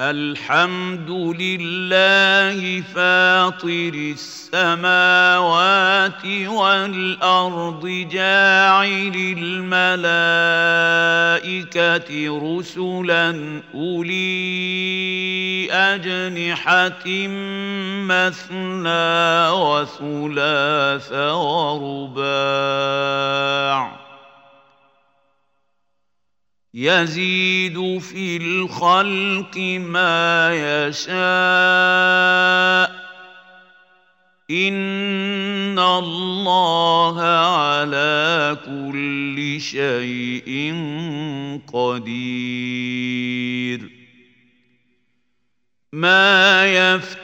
الحمد لله فاطر السماوات والأرض جاعل الملائكة رسلا أولي أجنحة مثنى وثلاث ورباع. يزيد في الخلق ما يشاء. إن الله على كل شيء قدير. ما يفتح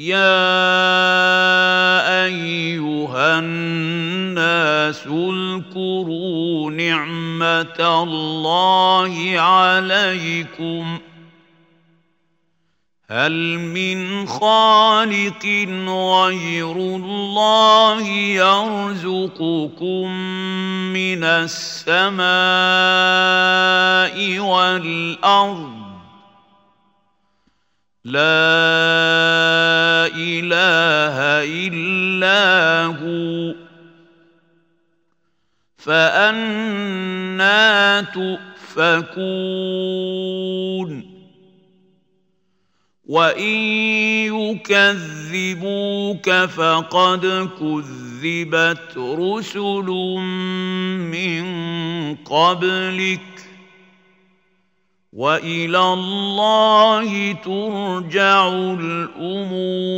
يا ايها الناس اذكروا نعمه الله عليكم هل من خالق غير الله يرزقكم من السماء والارض لا إله إلا هو. فأنا تؤفكون. وإن يكذبوك فقد كذبت رسل من قبلك. والى الله ترجع الأمور.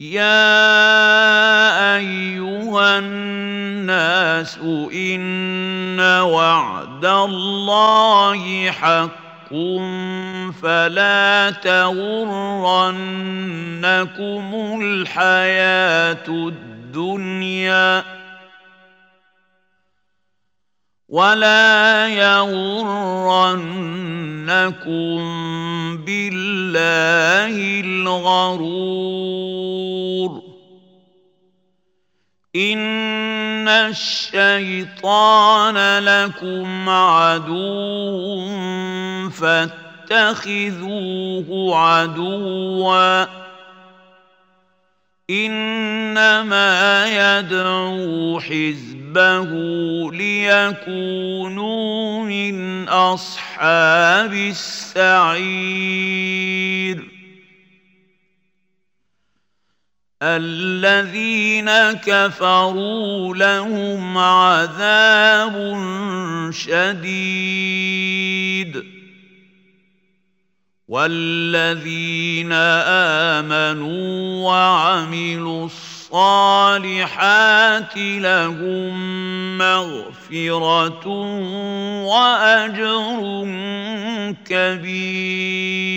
يا ايها الناس ان وعد الله حق فلا تغرنكم الحياة الدنيا. ولا يغرنكم بالله الغرور ان الشيطان لكم عدو فاتخذوه عدوا إنما يدعو حزبه ليكونوا من أصحاب السعير. الذين كفروا لهم عذاب شديد. والذين امنوا وعملوا الصالحات لهم مغفرة وأجر كبير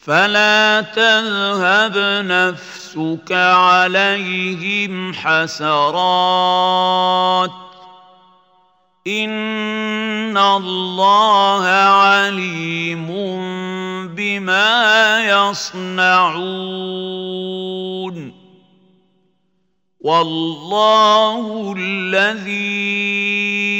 فلا تذهب نفسك عليهم حسرات. إن الله عليم بما يصنعون. والله الذي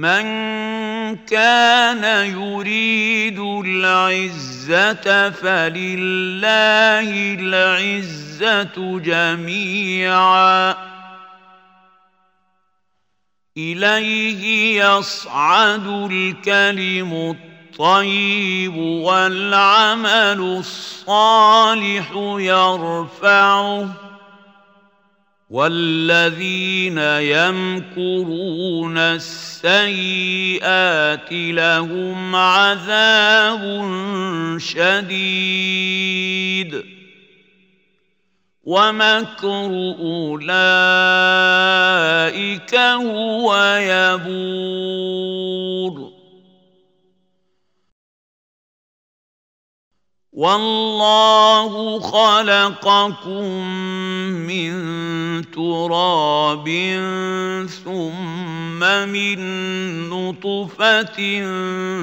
من كان يريد العزة فلله العزة جميعا. إليه يصعد الكلم الطيب والعمل الصالح يرفعه. والذين يمكرون السيئات لهم عذاب شديد ومكر اولئك هو يبور والله خلقكم من تراب ثم من نطفة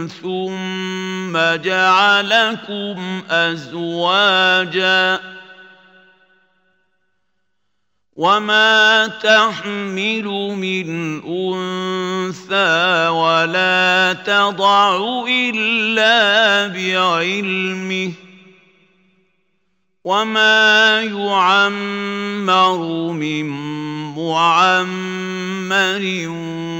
ثم جعلكم أزواجا وما تحمل من انثى ولا تضع الا بعلمه وما يعمر من معمر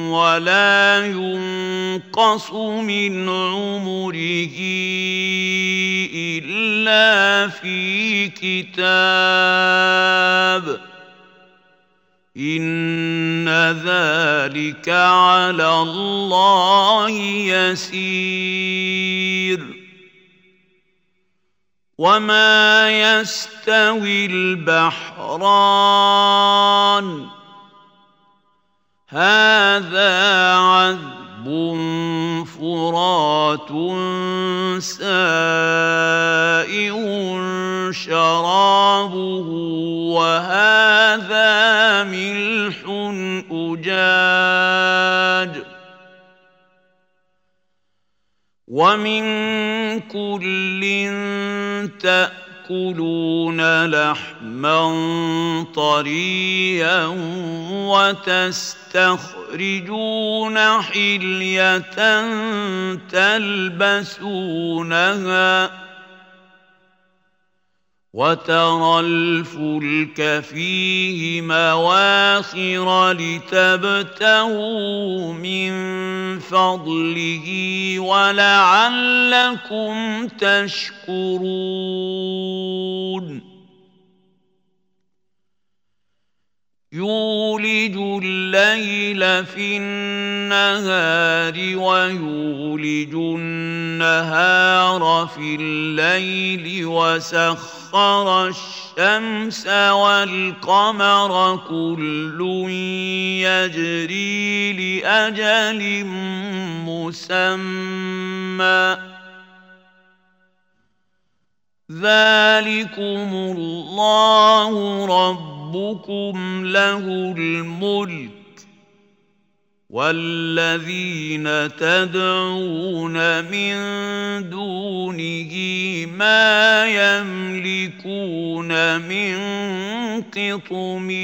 ولا ينقص من عمره الا في كتاب ان ذلك على الله يسير وما يستوي البحران هذا عذب فرات سائغ ومن كل تاكلون لحما طريا وتستخرجون حليه تلبسونها وترى الفلك فيه مواخر لتبتغوا من فضله ولعلكم تشكرون. يولج الليل في النهار ويولج النهار في الليل وسخر الشمس والقمر كل يجري لأجل مسمى. ذلكم الله رب ربكم له الملك. والذين تدعون من دونه ما يملكون من قطمير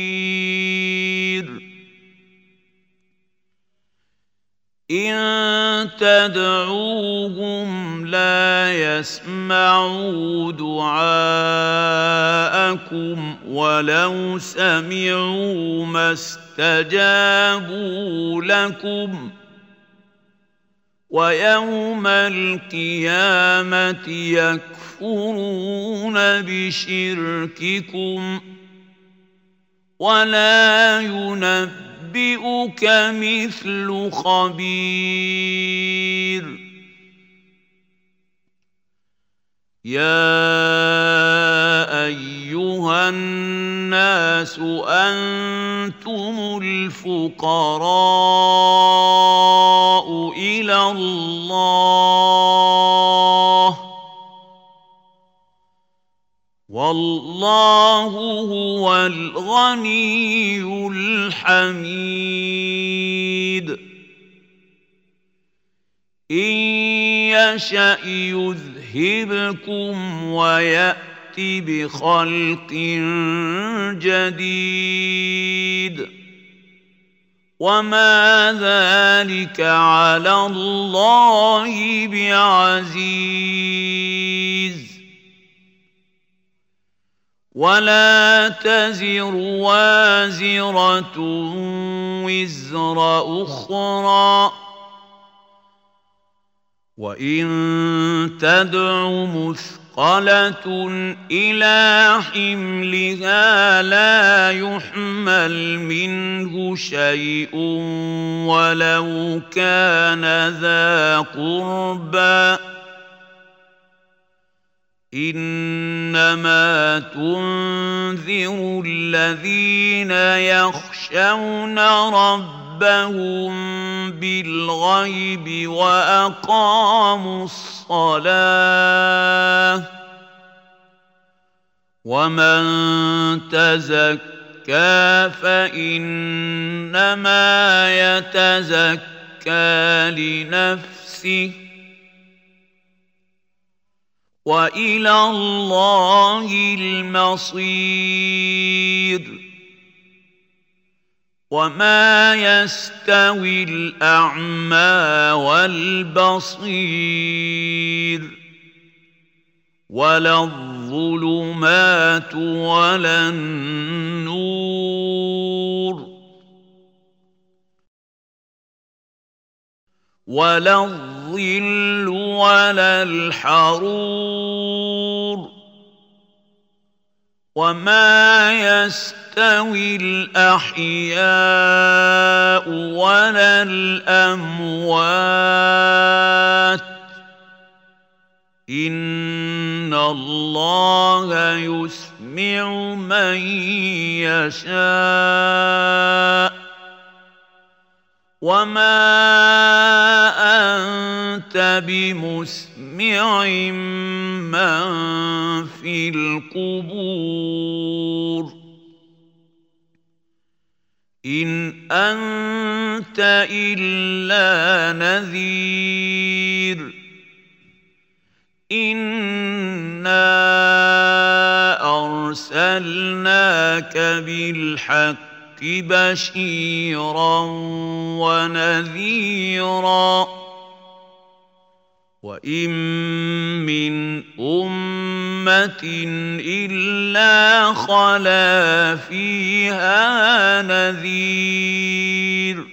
ان تدعوهم لا يسمعوا دعاءكم ولو سمعوا ما استجابوا لكم ويوم القيامه يكفرون بشرككم ولا ينبئون ينبئك مثل خبير. يا أيها الناس أنتم الفقراء إلى الله. والله هو الغني الحميد. إن يشأ يذهبكم ويأتي بخلق جديد. وما ذلك على الله بعزيز. ولا تزر وازرة وزر أخرى. وإن تدع مثقل مثقلة إلى حملها لا يحمل منه شيء ولو كان ذا قربى. إنما تنذر الذين يخشون ربهم بالغيب وأقاموا الصلاة ومن تزكى فإنما يتزكى لنفسه وإلى الله المصير. وما يستوي الأعمى والبصير. ولا الظلمات ولا النور. ولا الظل ولا الحرور وما يستوي الأحياء ولا الأموات إن الله يسمع من يشاء وما انت بمسمع من في القبور ان انت الا نذير انا ارسلناك بالحق بشيرا ونذيرا وإن من أمة إلا خلا فيها نذير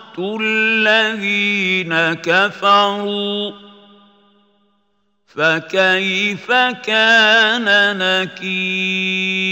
الذين كفروا فكيف كان نكير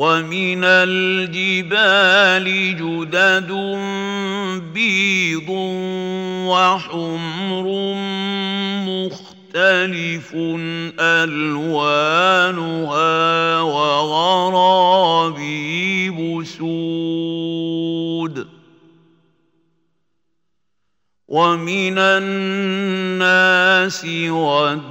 ومن الجبال جدد بيض وحمر مختلف ألوانها وغرابيب سود. ومن الناس والدواب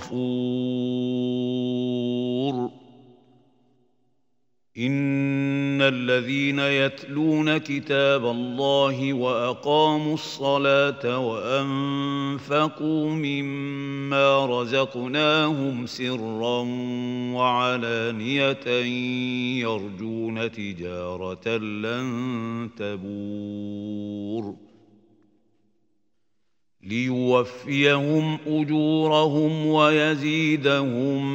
غفور إن الذين يتلون كتاب الله وأقاموا الصلاة وأنفقوا مما رزقناهم سرا وعلانية يرجون تجارة لن تبور. ليوفيهم أجورهم ويزيدهم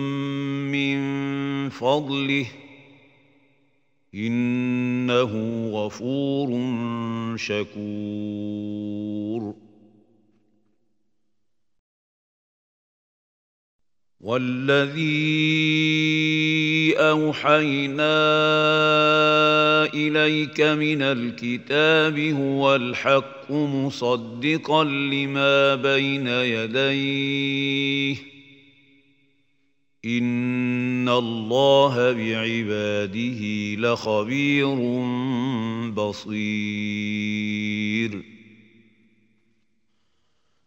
من فضله. إنه غفور شكور. والذي أوحينا إليك من الكتاب هو الحق مصدقا لما بين يديه. إن الله بعباده لخبير بصير.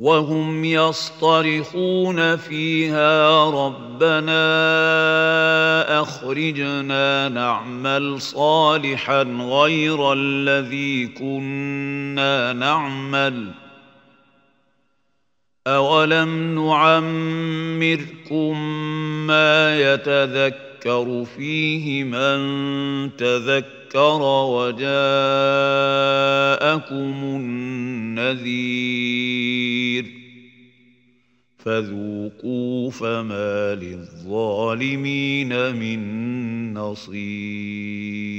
وهم يصطرخون فيها ربنا أخرجنا نعمل صالحا غير الذي كنا نعمل أولم نعمركم ما يتذكر فيه من تذكر ذكر وجاءكم النذير فذوقوا فما للظالمين من نصير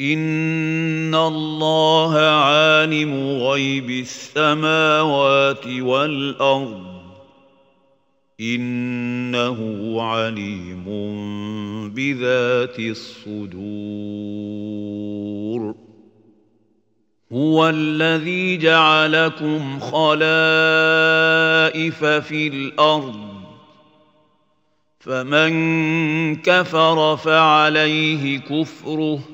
إن الله عالم غيب السماوات والأرض إنه عليم بذات الصدور. هو الذي جعلكم خلائف في الأرض. فمن كفر فعليه كفره.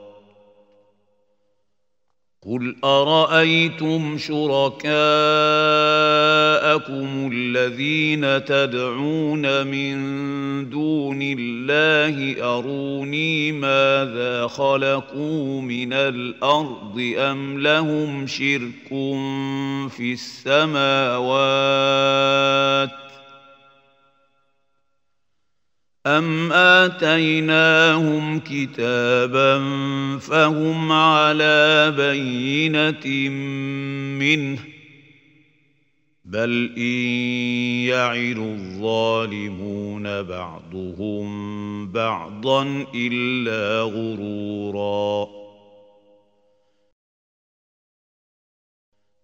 قل ارايتم شركاءكم الذين تدعون من دون الله اروني ماذا خلقوا من الأرض ام لهم شرك في السماوات أم آتيناهم كتابا فهم على بينة منه بل إن يعد الظالمون بعضهم بعضا إلا غروراً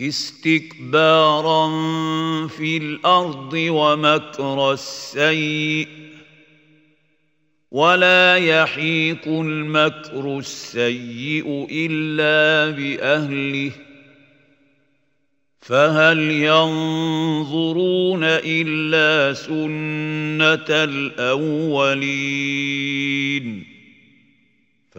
استكبارا في الأرض ومكر السيء ولا يحيق المكر السيء إلا بأهله فهل ينظرون إلا سنة الأولين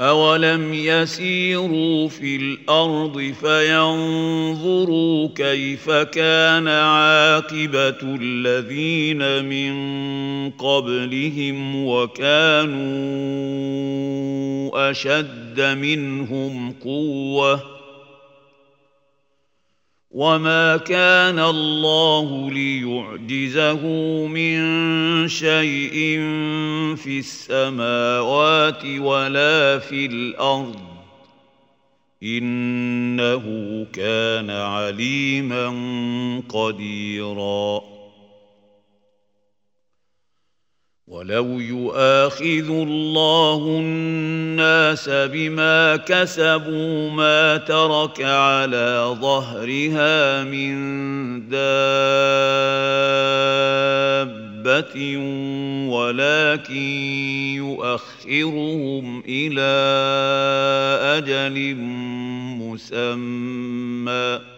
أولم يسيروا في الأرض فينظروا كيف كان عاقبة الذين من قبلهم وكانوا أشد منهم قوةً وما كان الله ليعجزه من شيء في السماوات ولا في الأرض انه كان عليما قديرا ولو يؤاخذ الله الناس بما كسبوا ما ترك على ظهرها من دابة ولكن يؤخرهم إلى أجل مسمى